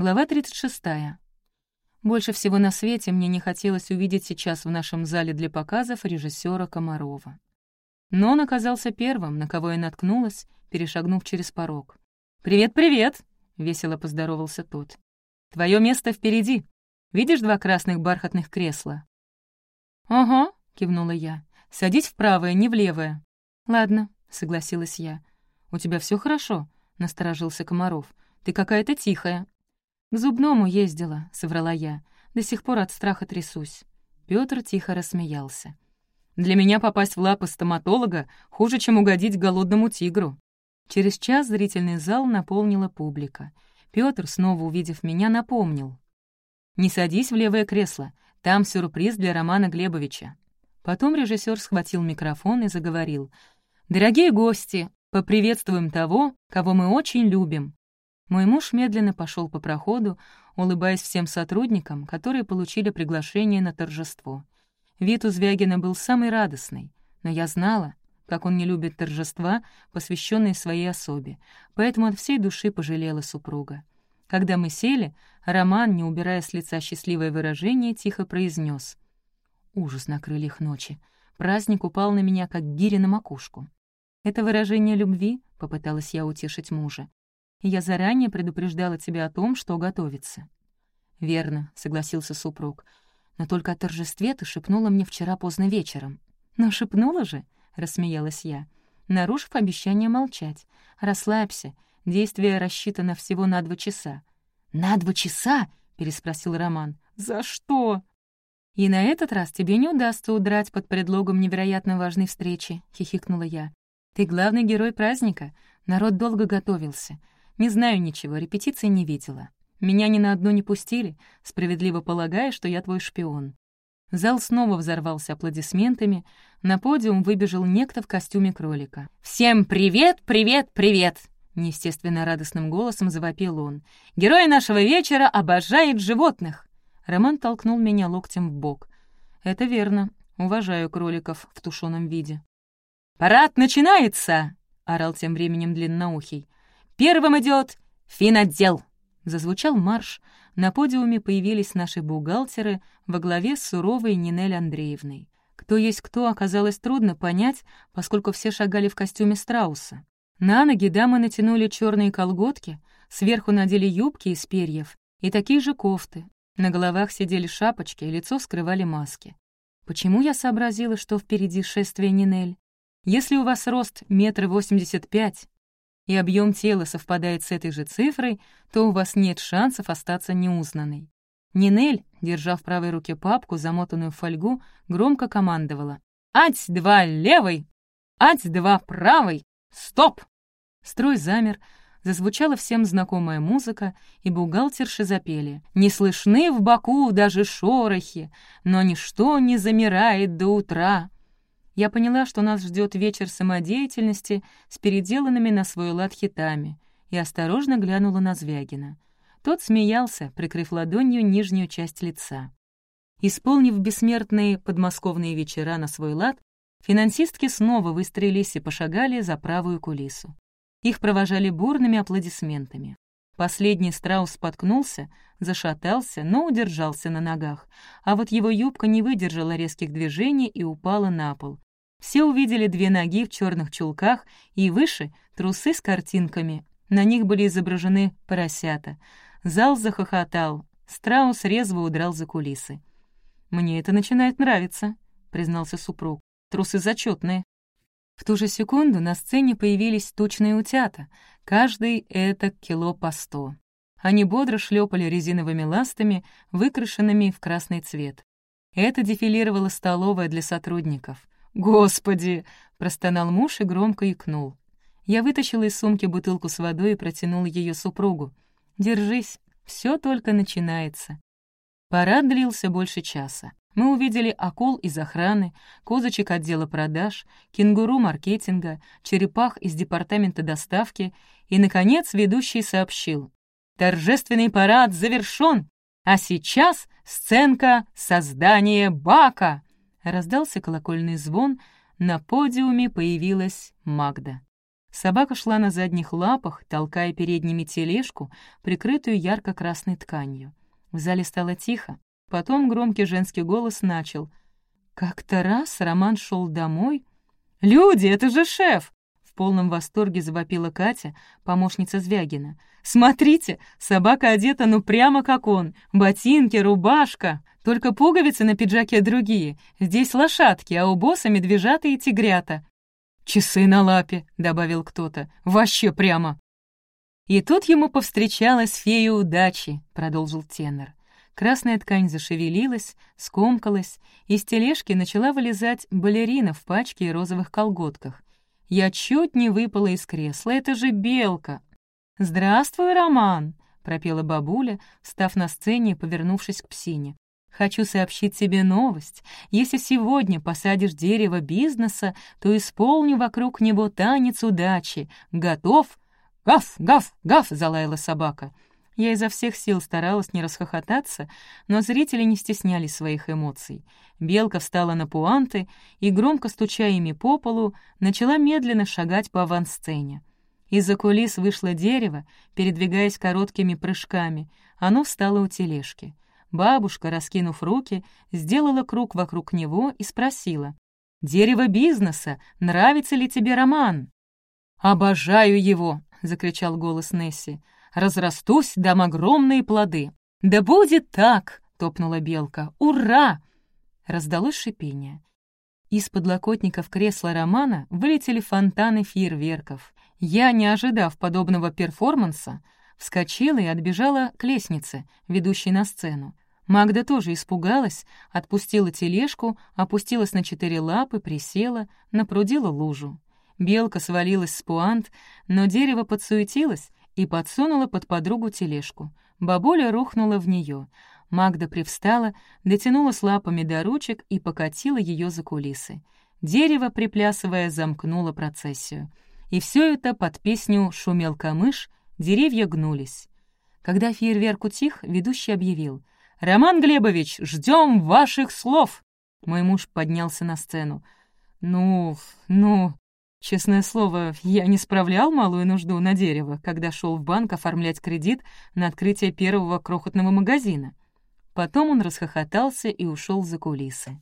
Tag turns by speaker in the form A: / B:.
A: Глава 36. Больше всего на свете мне не хотелось увидеть сейчас в нашем зале для показов режиссера Комарова. Но он оказался первым, на кого я наткнулась, перешагнув через порог. «Привет-привет!» — весело поздоровался тот. «Твое место впереди. Видишь два красных бархатных кресла?» «Ага», — кивнула я. «Садись в правое, не в левое». «Ладно», — согласилась я. «У тебя все хорошо?» — насторожился Комаров. «Ты какая-то тихая». «К зубному ездила», — соврала я. «До сих пор от страха трясусь». Пётр тихо рассмеялся. «Для меня попасть в лапы стоматолога хуже, чем угодить голодному тигру». Через час зрительный зал наполнила публика. Пётр, снова увидев меня, напомнил. «Не садись в левое кресло, там сюрприз для Романа Глебовича». Потом режиссер схватил микрофон и заговорил. «Дорогие гости, поприветствуем того, кого мы очень любим. Мой муж медленно пошел по проходу, улыбаясь всем сотрудникам, которые получили приглашение на торжество. Вид у Звягина был самый радостный, но я знала, как он не любит торжества, посвященные своей особе, поэтому от всей души пожалела супруга. Когда мы сели, Роман, не убирая с лица счастливое выражение, тихо произнес: Ужас на крыльях ночи. Праздник упал на меня, как гири на макушку. «Это выражение любви?» — попыталась я утешить мужа я заранее предупреждала тебя о том, что готовится». «Верно», — согласился супруг. «Но только о торжестве ты шепнула мне вчера поздно вечером». «Но шепнула же», — рассмеялась я, нарушив обещание молчать. «Расслабься, действие рассчитано всего на два часа». «На два часа?» — переспросил Роман. «За что?» «И на этот раз тебе не удастся удрать под предлогом невероятно важной встречи», — хихикнула я. «Ты главный герой праздника. Народ долго готовился. Не знаю ничего, репетиции не видела. Меня ни на одну не пустили, справедливо полагая, что я твой шпион. Зал снова взорвался аплодисментами. На подиум выбежал некто в костюме кролика. «Всем привет, привет, привет!» Неестественно радостным голосом завопил он. «Герой нашего вечера обожает животных!» Роман толкнул меня локтем в бок. «Это верно. Уважаю кроликов в тушеном виде». «Парад начинается!» — орал тем временем длинноухий. Первым идет финотдел!» Зазвучал марш. На подиуме появились наши бухгалтеры во главе с суровой Нинель Андреевной. Кто есть кто, оказалось трудно понять, поскольку все шагали в костюме страуса. На ноги дамы натянули черные колготки, сверху надели юбки из перьев и такие же кофты. На головах сидели шапочки, лицо скрывали маски. Почему я сообразила, что впереди шествие Нинель? Если у вас рост метр восемьдесят пять, и объем тела совпадает с этой же цифрой, то у вас нет шансов остаться неузнанной. Нинель, держа в правой руке папку, замотанную в фольгу, громко командовала. «Ать-два левой! Ать-два правой! Стоп!» Строй замер, зазвучала всем знакомая музыка, и бухгалтерши запели. «Не слышны в боку даже шорохи, но ничто не замирает до утра». Я поняла, что нас ждет вечер самодеятельности с переделанными на свой лад хитами, и осторожно глянула на Звягина. Тот смеялся, прикрыв ладонью нижнюю часть лица. Исполнив бессмертные подмосковные вечера на свой лад, финансистки снова выстроились и пошагали за правую кулису. Их провожали бурными аплодисментами. Последний страус споткнулся, зашатался, но удержался на ногах, а вот его юбка не выдержала резких движений и упала на пол, все увидели две ноги в черных чулках и выше — трусы с картинками. На них были изображены поросята. Зал захохотал. Страус резво удрал за кулисы. «Мне это начинает нравиться», — признался супруг. «Трусы зачетные. В ту же секунду на сцене появились тучные утята. Каждый — это кило по сто. Они бодро шлепали резиновыми ластами, выкрашенными в красный цвет. Это дефилировала столовая для сотрудников. «Господи!» — простонал муж и громко икнул. Я вытащила из сумки бутылку с водой и протянула ее супругу. «Держись, все только начинается». Парад длился больше часа. Мы увидели акул из охраны, козочек отдела продаж, кенгуру маркетинга, черепах из департамента доставки и, наконец, ведущий сообщил. «Торжественный парад завершён, а сейчас сценка создания бака!» Раздался колокольный звон, на подиуме появилась Магда. Собака шла на задних лапах, толкая передними тележку, прикрытую ярко-красной тканью. В зале стало тихо. Потом громкий женский голос начал. Как-то раз Роман шел домой. «Люди, это же шеф!» Полном восторге завопила Катя, помощница Звягина. «Смотрите, собака одета ну прямо как он. Ботинки, рубашка. Только пуговицы на пиджаке другие. Здесь лошадки, а у босса медвежата и тигрята. «Часы на лапе», — добавил кто-то. «Вообще прямо». «И тут ему повстречалась фея удачи», — продолжил тенор. Красная ткань зашевелилась, скомкалась, из тележки начала вылезать балерина в пачке и розовых колготках. Я чуть не выпала из кресла, это же белка. «Здравствуй, Роман!» — пропела бабуля, встав на сцене и повернувшись к псине. Хочу сообщить тебе новость. Если сегодня посадишь дерево бизнеса, то исполню вокруг него танец удачи. Готов?» «Гав, гав, гав!» — залаяла собака. Я изо всех сил старалась не расхохотаться, но зрители не стеснялись своих эмоций. Белка встала на пуанты и, громко стуча ими по полу, начала медленно шагать по авансцене. Из-за кулис вышло дерево, передвигаясь короткими прыжками. Оно встало у тележки. Бабушка, раскинув руки, сделала круг вокруг него и спросила. «Дерево бизнеса, нравится ли тебе роман?» «Обожаю его!» — закричал голос Несси. «Разрастусь, дам огромные плоды». «Да будет так!» — топнула белка. «Ура!» Раздалось шипение. Из подлокотников кресла Романа вылетели фонтаны фейерверков. Я, не ожидав подобного перформанса, вскочила и отбежала к лестнице, ведущей на сцену. Магда тоже испугалась, отпустила тележку, опустилась на четыре лапы, присела, напрудила лужу. Белка свалилась с пуант, но дерево подсуетилось и подсунула под подругу тележку. Бабуля рухнула в нее. Магда привстала, дотянулась лапами до ручек и покатила ее за кулисы. Дерево, приплясывая, замкнуло процессию. И все это под песню «Шумел камыш», деревья гнулись. Когда фейерверк утих, ведущий объявил — «Роман Глебович, ждем ваших слов!» Мой муж поднялся на сцену. «Ну, ну...» Честное слово, я не справлял малую нужду на дерево, когда шел в банк оформлять кредит на открытие первого крохотного магазина. Потом он расхохотался и ушел за кулисы.